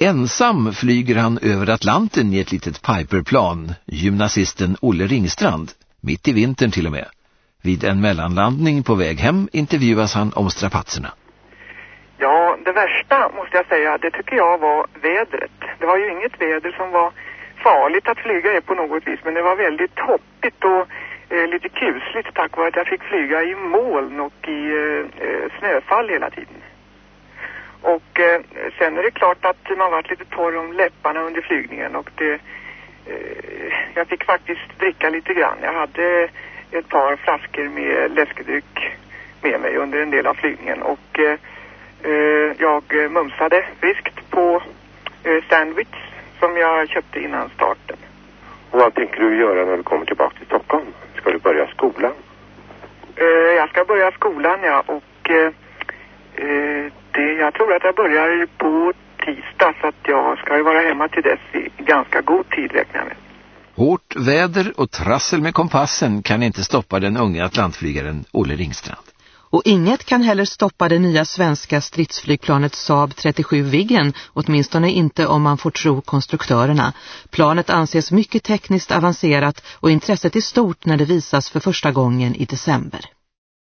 Ensam flyger han över Atlanten i ett litet Piperplan, gymnasisten Olle Ringstrand, mitt i vintern till och med. Vid en mellanlandning på väg hem intervjuas han om strapatserna. Ja, det värsta måste jag säga, det tycker jag var vädret. Det var ju inget väder som var farligt att flyga i på något vis, men det var väldigt hoppigt och eh, lite kusligt tack vare att jag fick flyga i moln och i eh, eh snöfall hela tiden. Och eh, sen är det klart att man varit lite torr om läpparna under flygningen och det, eh, jag fick faktiskt dricka lite grann. Jag hade ett par flaskor med läskedryck med mig under en del av flygningen och eh, eh jag mumsade friskt på eh, sandwich som jag köpte innan starten. Och vad tänker du göra när du kommer tillbaka till Stockholm? Ska du börja skolan? Eh, jag ska börja skolan, ja. Och jag tror att jag börjar på tisdag så att jag ska vara hemma till dess i ganska god tid räknar jag med. Hårt väder och trassel med kompassen kan inte stoppa den unga atlantflygaren Olle Ringstrand. Och inget kan heller stoppa det nya svenska stridsflygplanet Saab 37 Viggen, åtminstone inte om man får tro konstruktörerna. Planet anses mycket tekniskt avancerat och intresset är stort när det visas för första gången i december.